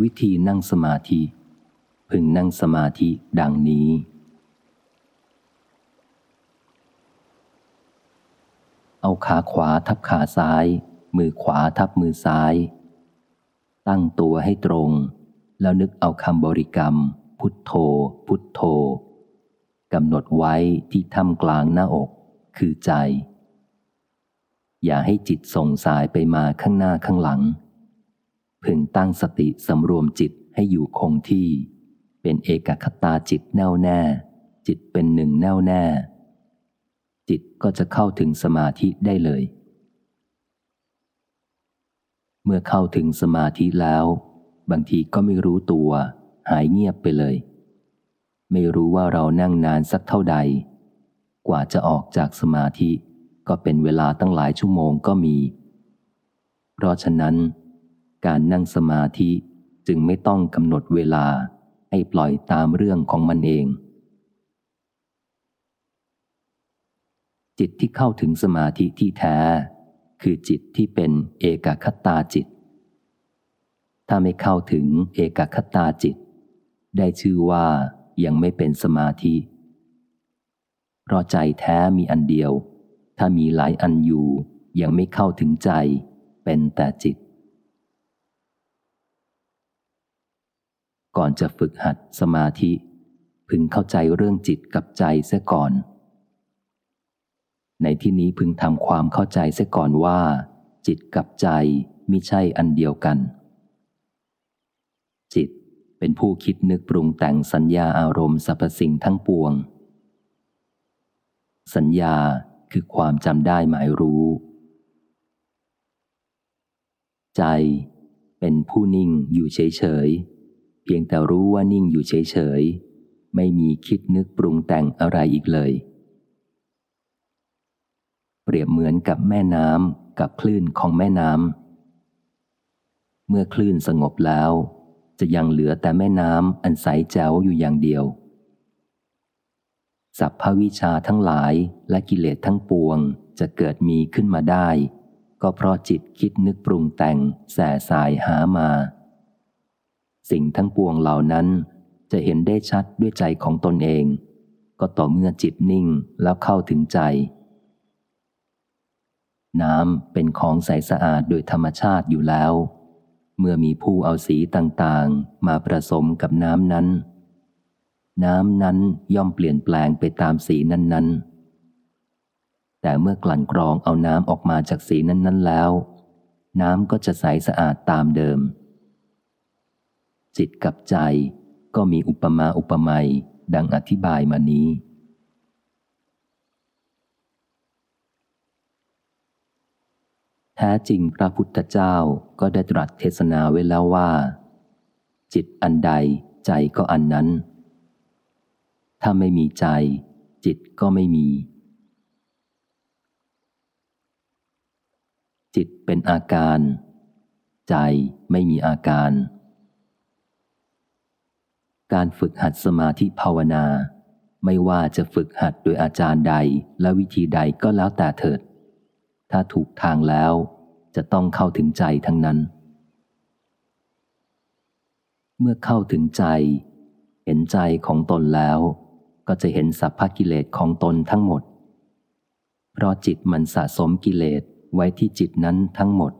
วิธีนั่งสมาธิ พึงนั่งสมาธิดังนี้ เอาขาขวาทับขาซ้าย มือขวาทับมือซ้าย ตั้งตัวให้ตรง แล้วนึกเอาคำบริกรรม พุทโธ พุทโธกำหนดไว้ที่ท่ำกลางหน้าอก คือใจ อย่าให้จิตส่งสายไปมาข้างหน้าข้างหลัง พึงตั้งสติสำรวมจิตให้อยู่คงที่ เป็นเอกคตาจิตแน่วแน่ จิตเป็นหนึ่งแน่วแน่ จิตก็จะเข้าถึงสมาธิได้เลย เมื่อเข้าถึงสมาธิแล้ว บางทีก็ไม่รู้ตัว หายเงียบไปเลย ไม่รู้ว่าเรานั่งนานสักเท่าใด กว่าจะออกจากสมาธิ ก็เป็นเวลาตั้งหลายชั่วโมงก็มี เพราะฉะนั้น การนั่งสมาธิจึงไม่ต้องกำหนดเวลาให้ปล่อยตามเรื่องของมันเอง จิตที่เข้าถึงสมาธิที่แท้ คือจิตที่เป็นเอกคตาจิต ถ้าไม่เข้าถึงเอกคตาจิต ได้ชื่อว่ายังไม่เป็นสมาธิเพราะใจแท้มีอันเดียว ถ้ามีหลายอันอยู่ยังไม่เข้าถึงใจ เป็นแต่จิต ก่อนจะฝึกหัดสมาธิ พึงเข้าใจเรื่องจิตกับใจเสียก่อน ในที่นี้พึงทำความเข้าใจเสียก่อนว่า จิตกับใจมิใช่อันเดียวกัน จิตเป็นผู้คิดนึกปรุงแต่งสัญญาอารมณ์สรรพสิ่งทั้งปวง สัญญาคือความจำได้หมายรู้ ใจเป็นผู้นิ่งอยู่เฉยๆ เพียงแต่รู้ว่านิ่งอยู่เฉยๆ ไม่มีคิดนึกปรุงแต่งอะไรอีกเลย เปรียบเหมือนกับแม่น้ำกับคลื่นของแม่น้ำ เมื่อคลื่นสงบแล้ว จะยังเหลือแต่แม่น้ำอันใสแจ๋วอยู่อย่างเดียวสัพพวิชาทั้งหลายและกิเลสทั้งปวงจะเกิดมีขึ้นมาได้ ก็เพราะจิตคิดนึกปรุงแต่งแส่สายหามา สิ่งทั้งปวงเหล่านั้นจะเห็นได้ชัดด้วยใจของตนเอง ก็ต่อเมื่อจิตนิ่งแล้วเข้าถึงใจ น้ำเป็นของใสสะอาดโดยธรรมชาติอยู่แล้ว เมื่อมีผู้เอาสีต่างๆ มาผสมกับน้ำนั้น น้ำนั้นย่อมเปลี่ยนแปลงไปตามสีนั้นๆ แต่เมื่อกลั่นกรองเอาน้ำออกมาจากสีนั้นๆแล้ว น้ำก็จะใสสะอาดตามเดิม จิตกับใจก็มีอุปมาอุปไมยดังอธิบายมานี้ แท้จริงพระพุทธเจ้าก็ได้ตรัสเทศนาไว้แล้วว่า จิตอันใดใจก็อันนั้น ถ้าไม่มีใจ จิตก็ไม่มี จิตเป็นอาการ ใจไม่มีอาการ การฝึกหัดสมาธิภาวนา ไม่ว่าจะฝึกหัดโดยอาจารย์ใดและวิธีใดก็แล้วแต่เถิด ถ้าถูกทางแล้วจะต้องเข้าถึงใจทั้งนั้น เมื่อเข้าถึงใจ เห็นใจของตนแล้ว ก็จะเห็นสัพพกิเลสของตนทั้งหมด เพราะจิตมันสะสมกิเลสไว้ที่จิตนั้นทั้งหมด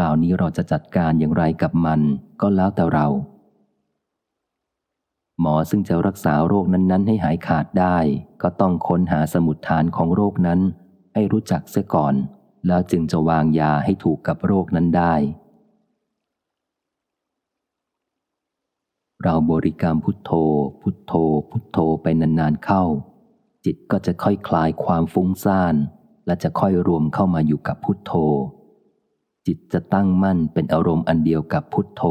ราวนี้เราจะจัดการอย่างไรกับมันก็แล้วแต่เรา หมอซึ่งจะรักษาโรคนั้น ๆ ให้หายขาดได้ ก็ต้องค้นหาสมุดฐานของโรคนั้น ให้รู้จักเสียก่อน แล้วจึงจะวางยาให้ถูกกับโรคนั้นได้ เราบริกรรมพุทโธ พุทโธ พุทโธไปนาน ๆ เข้า จิตก็จะค่อยคลายความฟุ้งซ่าน และจะค่อยรวมเข้ามาอยู่กับพุทโธ จิตจะตั้งมั่นเป็นอารมณ์อันเดียวกับพุทโธ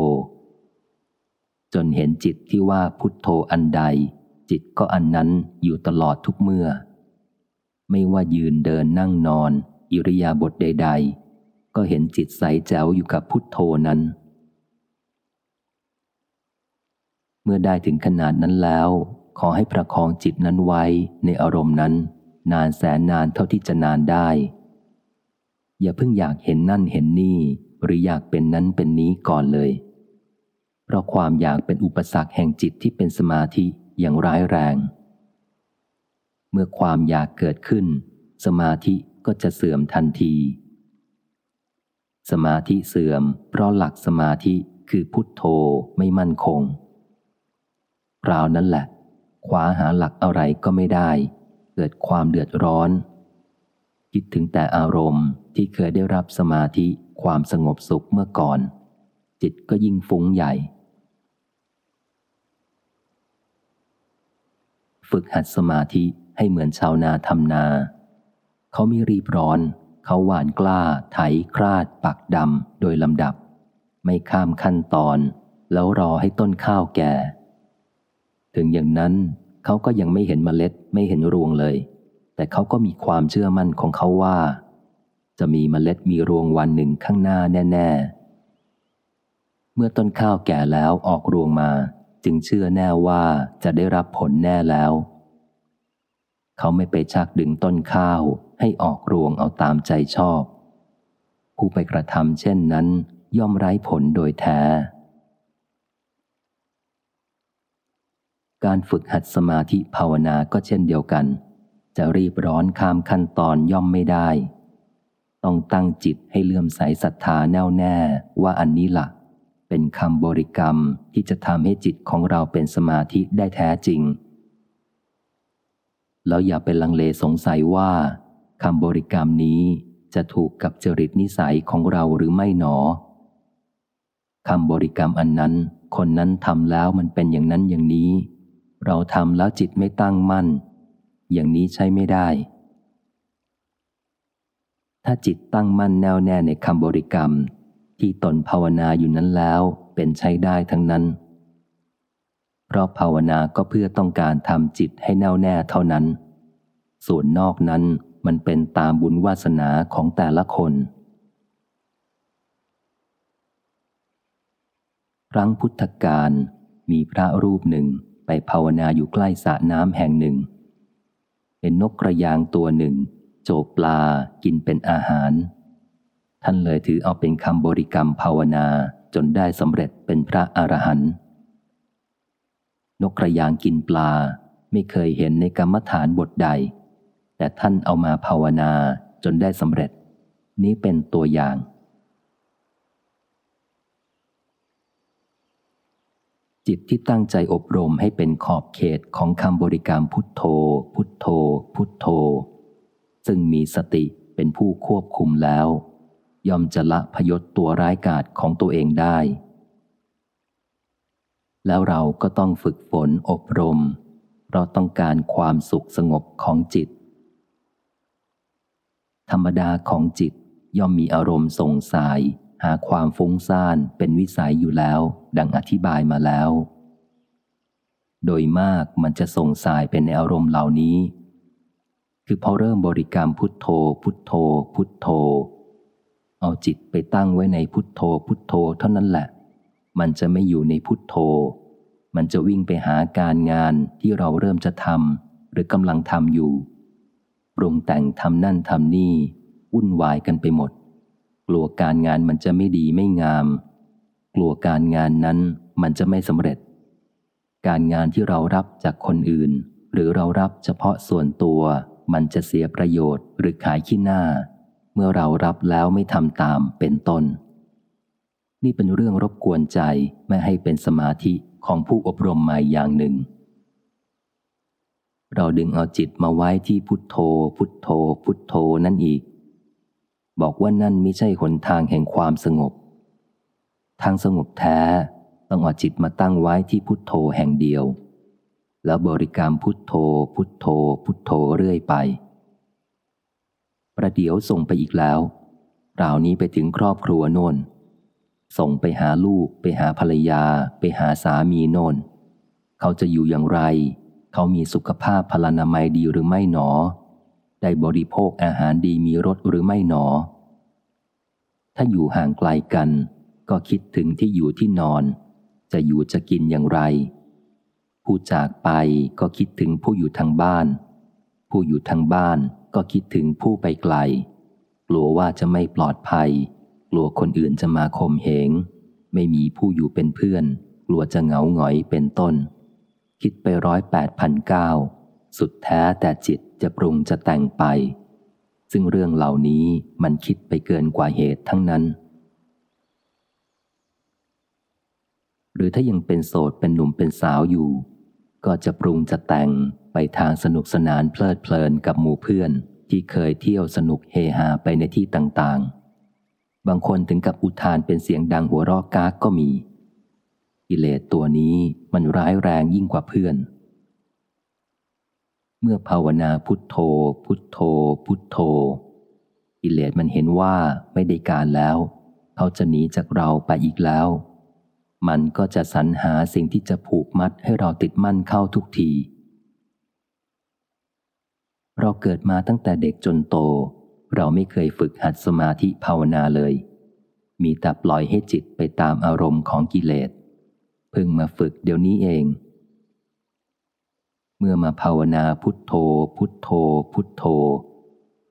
จนเห็นจิตที่ว่าพุทโธอันใด จิตก็อันนั้นอยู่ตลอดทุกเมื่อ ไม่ว่ายืนเดินนั่งนอน อิริยาบถใด ๆ ก็เห็นจิตใสแจ๋วอยู่กับพุทโธนั้น เมื่อได้ถึงขนาดนั้นแล้ว ขอให้ประคองจิตนั้นไว้ในอารมณ์นั้น นานแสนนานเท่าที่จะนานได้ อย่าเพิ่งอยากเห็นนั่นเห็นนี่ หรืออยากเป็นนั้นเป็นนี้ก่อนเลย เพราะความอยากเป็นอุปสรรคแห่งจิตที่เป็นสมาธิอย่างร้ายแรง เมื่อความอยากเกิดขึ้น สมาธิก็จะเสื่อมทันที สมาธิเสื่อม เพราะหลักสมาธิคือพุทโธไม่มั่นคงราวนั้นแหละคว้าหาหลักอะไรก็ไม่ได้ เกิดความเดือดร้อน คิดถึงแต่อารมณ์ที่เคยได้รับสมาธิความสงบสุขเมื่อก่อน จิตก็ยิ่งฟุ้งใหญ่ ฝึกหัดสมาธิให้เหมือนชาวนาทำนา เขาม่รีบร้อน เขาหวานกล้า ไถคราด ปักดำ โดยลำดับ ไม่ข้ามขั้นตอน แล้วรอให้ต้นข้าวแก่ ถึงอย่างนั้นเขาก็ยังไม่เห็นเมล็ดไม่เห็นรวงเลย แต่เขาก็มีความเชื่อมั่นของเขาว่า จะมีเมล็ดมีรวงวันหนึ่งข้างหน้าแน่ ๆ เมื่อต้นข้าวแก่แล้วออกรวงมา จึงเชื่อแน่ว่าจะได้รับผลแน่แล้ว เขาไม่ไปชักดึงต้นข้าวให้ออกรวงเอาตามใจชอบ ผู้ไปกระทำเช่นนั้น ย่อมไร้ผลโดยแท้ การฝึกหัดสมาธิภาวนาก็เช่นเดียวกัน จะรีบร้อนข้ามขั้นตอนย่อมไม่ได้ ต้องตั้งจิตให้เลื่อมใสศรัทธาแน่วแน่ว่าอันนี้ละ่ะ เป็นคำบริกรรมที่จะทำให้จิตของเราเป็นสมาธิได้แท้จริง แล้วอย่าเป็นลังเลสงสัยว่าคำบริกรรมนี้จะถูกกับจริตนิสัยของเราหรือไม่หนอคำบริกรรมอันนั้น คนนั้นทำแล้วมันเป็นอย่างนั้นอย่างนี้ เราทำแล้วจิตไม่ตั้งมั่น อย่างนี้ใช้ไม่ได้ ถ้าจิตตั้งมั่นแน่วแน่ในคำบริกรรม ที่ตนภาวนาอยู่นั้นแล้วเป็นใช้ได้ทั้งนั้น เพราะภาวนาก็เพื่อต้องการทำจิตให้แน่วแน่เท่านั้น ส่วนนอกนั้นมันเป็นตามบุญวาสนาของแต่ละคน ครั้งพุทธกาลมีพระรูปหนึ่งไปภาวนาอยู่ใกล้สระน้ำแห่งหนึ่งเห็นนกกระยางตัวหนึ่ง โจปลากินเป็นอาหาร ท่านเลยถือเอาเป็นคำบริกรรมภาวนาจนได้สำเร็จเป็นพระอรหันต์นกกระยางกินปลาไม่เคยเห็นในกรรมฐานบทใด แต่ท่านเอามาภาวนาจนได้สำเร็จ นี้เป็นตัวอย่าง จิตที่ตั้งใจอบรมให้เป็นขอบเขตของคำบริกรรมพุทโธ พุทโธ พุทโธ ซึ่งมีสติเป็นผู้ควบคุมแล้ว ย่อมจะละพยศตัวร้ายกาจของตัวเองได้ แล้วเราก็ต้องฝึกฝนอบรมเราต้องการความสุขสงบของจิต ธรรมดาของจิตย่อมมีอารมณ์ส่งสาย หาความฟุ้งซ่านเป็นวิสัยอยู่แล้ว ดังอธิบายมาแล้ว โดยมากมันจะส่งสายเป็นในอารมณ์เหล่านี้ คือพอเริ่มบริกรรมพุทโธ พุทโธ พุทโธ เอาจิตไปตั้งไว้ในพุทโธพุทโธเท่านั้นแหละ มันจะไม่อยู่ในพุทโธ มันจะวิ่งไปหาการงานที่เราเริ่มจะทำหรือกำลังทำอยู่ปรุงแต่งทำนั่นทำนี่ วุ่นวายกันไปหมด กลัวการงานมันจะไม่ดีไม่งาม กลัวการงานนั้นมันจะไม่สำเร็จ การงานที่เรารับจากคนอื่น หรือเรารับเฉพาะส่วนตัว มันจะเสียประโยชน์หรือขายขี้หน้า เมื่อเรารับแล้วไม่ทำตามเป็นต้น นี่เป็นเรื่องรบกวนใจไม่ให้เป็นสมาธิของผู้อบรมใหม่อย่างหนึ่ง เราดึงเอาจิตมาไว้ที่พุทโธ พุทโธ พุทโธนั่นอีก บอกว่านั่นไม่ใช่หนทางแห่งความสงบ ทางสงบแท้ต้องเอาจิตมาตั้งไว้ที่พุทโธแห่งเดียว แล้วบริกรรมพุทโธ พุทโธ พุทโธเรื่อยไป ประเดี๋ยวส่งไปอีกแล้วราวนี้ไปถึงครอบครัวโน่น ส่งไปหาลูก ไปหาภรรยา ไปหาสามีโน่น เขาจะอยู่อย่างไร เขามีสุขภาพพลานามัยดีหรือไม่หนอ ได้บริโภคอาหารดีมีรสหรือไม่หนอ ถ้าอยู่ห่างไกลกัน ก็คิดถึงที่อยู่ที่นอน จะอยู่จะกินอย่างไร ผู้จากไปก็คิดถึงผู้อยู่ทางบ้าน ผู้อยู่ทางบ้าน ก็คิดถึงผู้ไปไกล กลัวว่าจะไม่ปลอดภัย กลัวคนอื่นจะมาข่มเหง ไม่มีผู้อยู่เป็นเพื่อน กลัวจะเหงาหงอยเป็นต้น คิดไปร้อยแปดพันเก้าสุดแท้แต่จิตจะปรุงจะแต่งไป ซึ่งเรื่องเหล่านี้มันคิดไปเกินกว่าเหตุทั้งนั้น หรือถ้ายังเป็นโสดเป็นหนุ่มเป็นสาวอยู่ ก็จะปรุงจะแต่งไปทางสนุกสนานเพลิดเพลินกับหมู่เพื่อน ที่เคยเที่ยวสนุกเฮฮาไปในที่ต่างๆ บางคนถึงกับอุทานเป็นเสียงดังหัวรอกกากก็มี กิเลสตัวนี้มันร้ายแรงยิ่งกว่าเพื่อน เมื่อภาวนาพุทโธ พุทโธ พุทโธ กิเลสมันเห็นว่าไม่ได้การแล้ว เขาจะหนีจากเราไปอีกแล้ว มันก็จะสรรหาสิ่งที่จะผูกมัดให้เราติดมั่นเข้าทุกที เราเกิดมาตั้งแต่เด็กจนโต เราไม่เคยฝึกหัดสมาธิภาวนาเลย มีแต่ปล่อยให้จิตไปตามอารมณ์ของกิเลสเพิ่งมาฝึกเดี๋ยวนี้เอง เมื่อมาภาวนาพุทโธ พุทโธ พุทโธ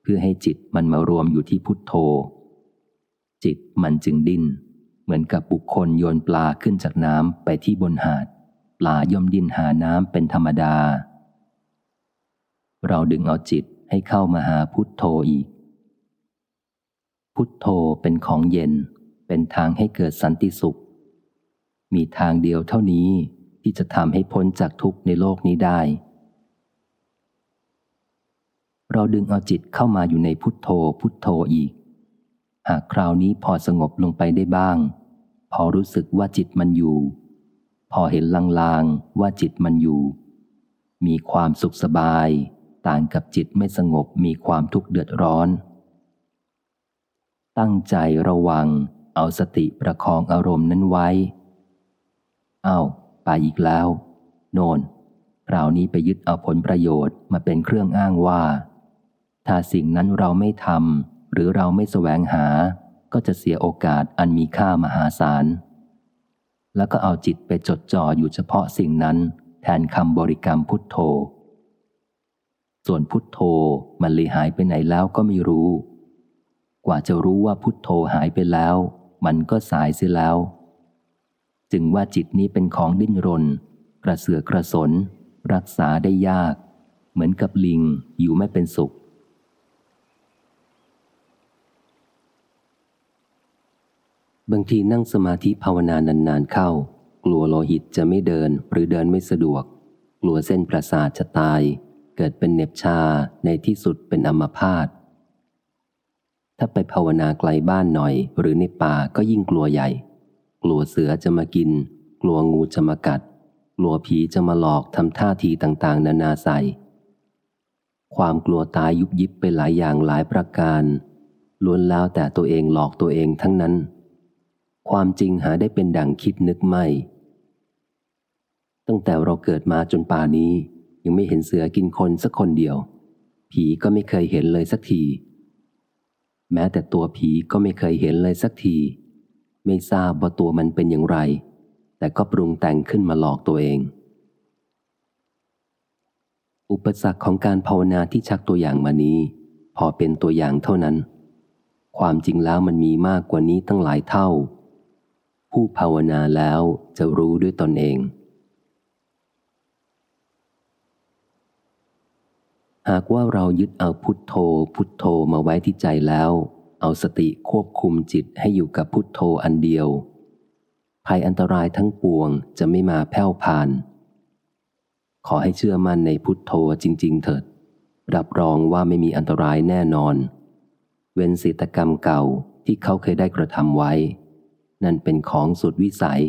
เพื่อให้จิตมันมารวมอยู่ที่พุทโธ จิตมันจึงดิ้น เหมือนกับบุคคลโยนปลาขึ้นจากน้ำไปที่บนหาด ปลาย่อมดิ้นหาน้ำเป็นธรรมดา เราดึงเอาจิตให้เข้ามาหาพุทโธอีก พุทโธเป็นของเย็น เป็นทางให้เกิดสันติสุข มีทางเดียวเท่านี้ที่จะทำให้พ้นจากทุกข์ในโลกนี้ได้ เราดึงเอาจิตเข้ามาอยู่ในพุทโธพุทโธอีก หากคราวนี้พอสงบลงไปได้บ้าง พอรู้สึกว่าจิตมันอยู่ พอเห็นลางๆว่าจิตมันอยู่ มีความสุขสบาย ต่างกับจิตไม่สงบมีความทุกข์เดือดร้อน ตั้งใจระวัง เอาสติประคองอารมณ์นั้นไว้อา้าวไปอีกแล้ว โนนคราวนี้ไปยึดเอาผลประโยชน์มาเป็นเครื่องอ้างว่า ถ้าสิ่งนั้นเราไม่ทำ หรือเราไม่แสวงหา ก็จะเสียโอกาสอันมีค่ามหาศาล แล้วก็เอาจิตไปจดจ่ออยู่เฉพาะสิ่งนั้น แทนคำบริกรรมพุทโธ ส่วนพุทโธมันเลยหายไปไหนแล้วก็ไม่รู้ กว่าจะรู้ว่าพุทโธหายไปแล้ว มันก็สายเสียแล้ว จึงว่าจิตนี้เป็นของดิ้นรน กระเสือกกระสน รักษาได้ยาก เหมือนกับลิงอยู่ไม่เป็นสุข บางทีนั่งสมาธิภาวนานานๆเข้า กลัวโลหิตจะไม่เดินหรือเดินไม่สะดวก กลัวเส้นประสาทจะตาย เกิดเป็นเน็บชาในที่สุดเป็นอัมพาตถ้าไปภาวนาไกลบ้านหน่อย หรือในป่าก็ยิ่งกลัวใหญ่ กลัวเสือจะมากิน กลัวงูจะมากัด กลัวผีจะมาหลอกทำท่าทีต่างๆ นานาใส่ความกลัวตายยุบยิบไปหลายอย่างหลายประการล้วนแล้วแต่ตัวเองหลอกตัวเองทั้งนั้น ความจริงหาได้เป็นดังคิดนึกไม่ ตั้งแต่เราเกิดมาจนป่านี้ ยังไม่เห็นเสือกินคนสักคนเดียว ผีก็ไม่เคยเห็นเลยสักที แม้แต่ตัวผีก็ไม่เคยเห็นเลยสักที ไม่ทราบว่าตัวมันเป็นอย่างไร แต่ก็ปรุงแต่งขึ้นมาหลอกตัวเอง อุปสรรคของการภาวนาที่ชักตัวอย่างมานี้ พอเป็นตัวอย่างเท่านั้น ความจริงแล้วมันมีมากกว่านี้ตั้งหลายเท่า ผู้ภาวนาแล้วจะรู้ด้วยตนเอง หากว่าเรายึดเอาพุทโธ พุทโธมาไว้ที่ใจแล้ว เอาสติควบคุมจิตให้อยู่กับพุทโธอันเดียว ภัยอันตรายทั้งปวงจะไม่มาแผ่วผ่าน ขอให้เชื่อมั่นในพุทโธจริง ๆ เถิด รับรองว่าไม่มีอันตรายแน่นอน เว้นศีตกรรมเก่าที่เขาเคยได้กระทำไว้ นั่นเป็นของสุดวิสัย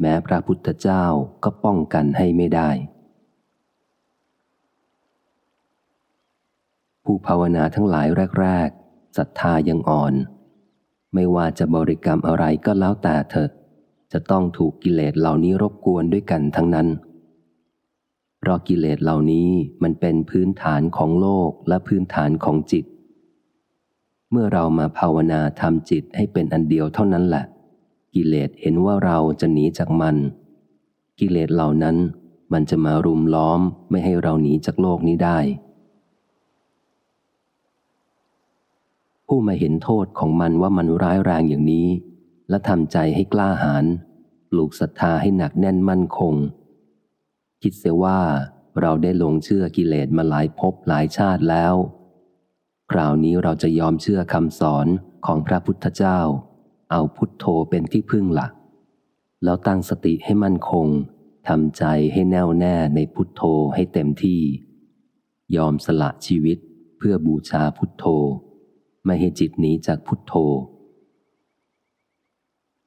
แม้พระพุทธเจ้าก็ป้องกันให้ไม่ได้ ผู้ภาวนาทั้งหลายแรกๆศรัทธายังอ่อน ไม่ว่าจะบริกรรมอะไรก็แล้วแต่เถิดจะต้องถูกกิเลสเหล่านี้รบกวนด้วยกันทั้งนั้นเพราะกิเลสเหล่านี้มันเป็นพื้นฐานของโลกและพื้นฐานของจิต เมื่อเรามาภาวนาทำจิตให้เป็นอันเดียวเท่านั้นแหละ กิเลสเห็นว่าเราจะหนีจากมัน กิเลสเหล่านั้นมันจะมารุมล้อมไม่ให้เราหนีจากโลกนี้ได้ ผู้มาเห็นโทษของมันว่ามันร้ายแรงอย่างนี้ และทำใจให้กล้าหาญปลูกศรัทธาให้หนักแน่นมั่นคง คิดเสียว่าเราได้หลงเชื่อกิเลสมาหลายภพหลายชาติแล้ว คราวนี้เราจะยอมเชื่อคำสอนของพระพุทธเจ้า เอาพุทโธเป็นที่พึ่งหลัก แล้วตั้งสติให้มั่นคงทำใจให้แน่วแน่ในพุทโธให้เต็มที่ ยอมสละชีวิตเพื่อบูชาพุทโธ ไม่ให้จิตหนีจากพุทโธ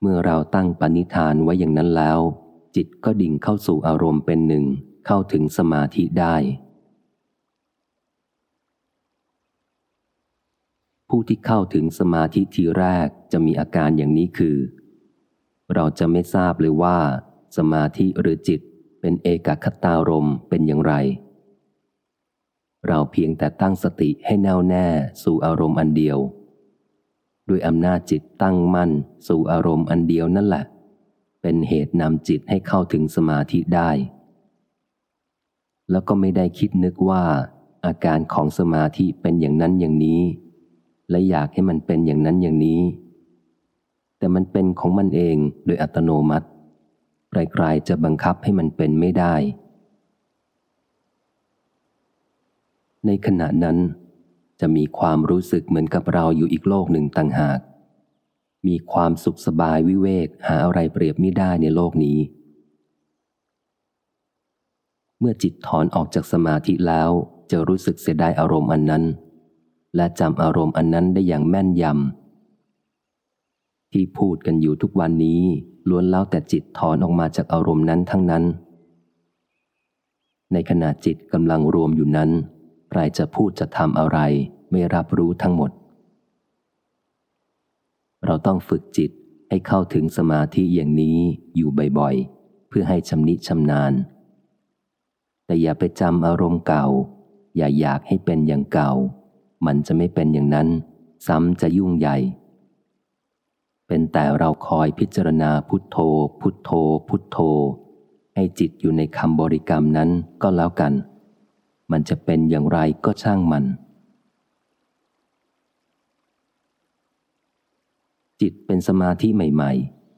เมื่อเราตั้งปณิธานไว้อย่างนั้นแล้ว จิตก็ดิ่งเข้าสู่อารมณ์เป็นหนึ่งเข้าถึงสมาธิได้ ผู้ที่เข้าถึงสมาธิทีแรกจะมีอาการอย่างนี้คือ เราจะไม่ทราบเลยว่า สมาธิหรือจิตเป็นเอกคตารมเป็นอย่างไร เราเพียงแต่ตั้งสติให้แน่วแน่สู่อารมณ์อันเดียว ด้วยอำนาจจิตตั้งมั่นสู่อารมณ์อันเดียวนั่นแหละ เป็นเหตุนำจิตให้เข้าถึงสมาธิได้ แล้วก็ไม่ได้คิดนึกว่า อาการของสมาธิเป็นอย่างนั้นอย่างนี้ และอยากให้มันเป็นอย่างนั้นอย่างนี้ แต่มันเป็นของมันเองโดยอัตโนมัติใครๆจะบังคับให้มันเป็นไม่ได้ ในขณะนั้นจะมีความรู้สึกเหมือนกับเราอยู่อีกโลกหนึ่งต่างหาก มีความสุขสบายวิเวกหาอะไรเปรียบไม่ได้ในโลกนี้ เมื่อจิตถอนออกจากสมาธิแล้วจะรู้สึกเสียดายอารมณ์อันนั้น และจำอารมณ์อันนั้นได้อย่างแม่นยำที่พูดกันอยู่ทุกวันนี้ล้วนแล้วแต่จิตถอนออกมาจากอารมณ์นั้นทั้งนั้น ในขณะจิตกำลังรวมอยู่นั้นใครจะพูดจะทำอะไรไม่รับรู้ทั้งหมด เราต้องฝึกจิตให้เข้าถึงสมาธิอย่างนี้อยู่บ่อยๆ เพื่อให้ชำนิชำนาญ แต่อย่าไปจำอารมณ์เก่า อย่าอยากให้เป็นอย่างเก่า มันจะไม่เป็นอย่างนั้น ซ้ำจะยุ่งใหญ่ เป็นแต่เราคอยพิจารณาพุทโธ พุทโธ พุทโธ ให้จิตอยู่ในคำบริกรรมนั้นก็แล้วกัน มันจะเป็นอย่างไรก็ช่างมัน จิตเป็นสมาธิใหม่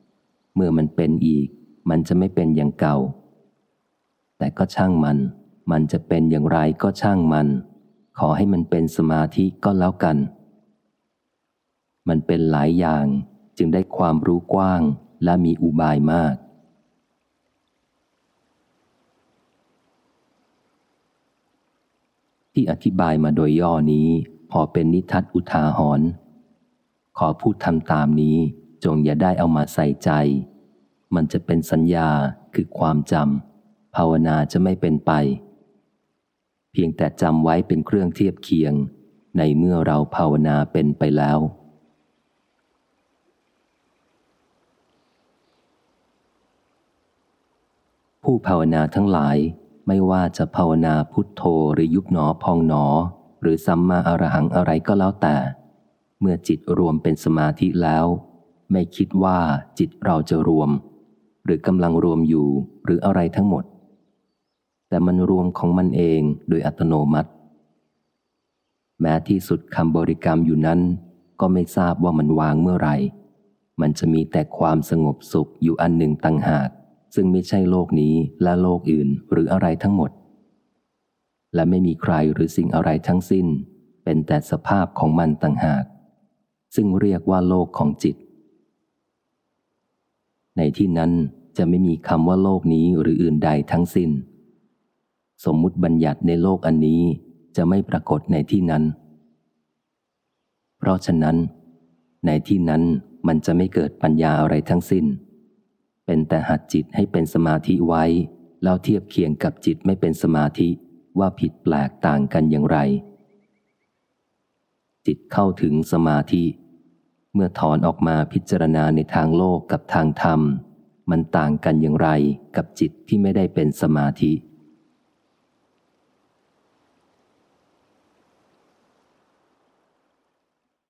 ๆ เมื่อมันเป็นอีก มันจะไม่เป็นอย่างเก่า แต่ก็ช่างมัน มันจะเป็นอย่างไรก็ช่างมัน ขอให้มันเป็นสมาธิก็แล้วกัน มันเป็นหลายอย่างจึงได้ความรู้กว้างและมีอุบายมาก ที่อธิบายมาโดยย่อนี้ พอเป็นนิทัศอุทาหรณ์ขอพูดทำตามนี้จงอย่าได้เอามาใส่ใจ มันจะเป็นสัญญาคือความจำภาวนาจะไม่เป็นไป เพียงแต่จำไว้เป็นเครื่องเทียบเคียง ในเมื่อเราภาวนาเป็นไปแล้ว ผู้ภาวนาทั้งหลายไม่ว่าจะภาวนาพุทโธหรือยุบหนอพองหนอ หรือสัมมาอรหังอะไรก็แล้วแต่ เมื่อจิตรวมเป็นสมาธิแล้ว ไม่คิดว่าจิตเราจะรวม หรือกำลังรวมอยู่หรืออะไรทั้งหมด แต่มันรวมของมันเองโดยอัตโนมัติ แม้ที่สุดคำบริกรรมอยู่นั้น ก็ไม่ทราบว่ามันวางเมื่อไหร่ มันจะมีแต่ความสงบสุขอยู่อันหนึ่งต่างหาก ซึ่งไม่ใช่โลกนี้และโลกอื่นหรืออะไรทั้งหมด และไม่มีใครหรือสิ่งอะไรทั้งสิ้น เป็นแต่สภาพของมันต่างหาก ซึ่งเรียกว่าโลกของจิต ในที่นั้นจะไม่มีคำว่าโลกนี้หรืออื่นใดทั้งสิ้น สมมุติบัญญัติในโลกอันนี้จะไม่ปรากฏในที่นั้น เพราะฉะนั้น ในที่นั้นมันจะไม่เกิดปัญญาอะไรทั้งสิ้น เป็นแต่หัดจิตให้เป็นสมาธิไว้ แล้วเทียบเคียงกับจิตไม่เป็นสมาธิว่าผิดแปลกต่างกันอย่างไร จิตเข้าถึงสมาธิ เมื่อถอนออกมาพิจารณาในทางโลกกับทางธรรม มันต่างกันอย่างไรกับจิตที่ไม่ได้เป็นสมาธิ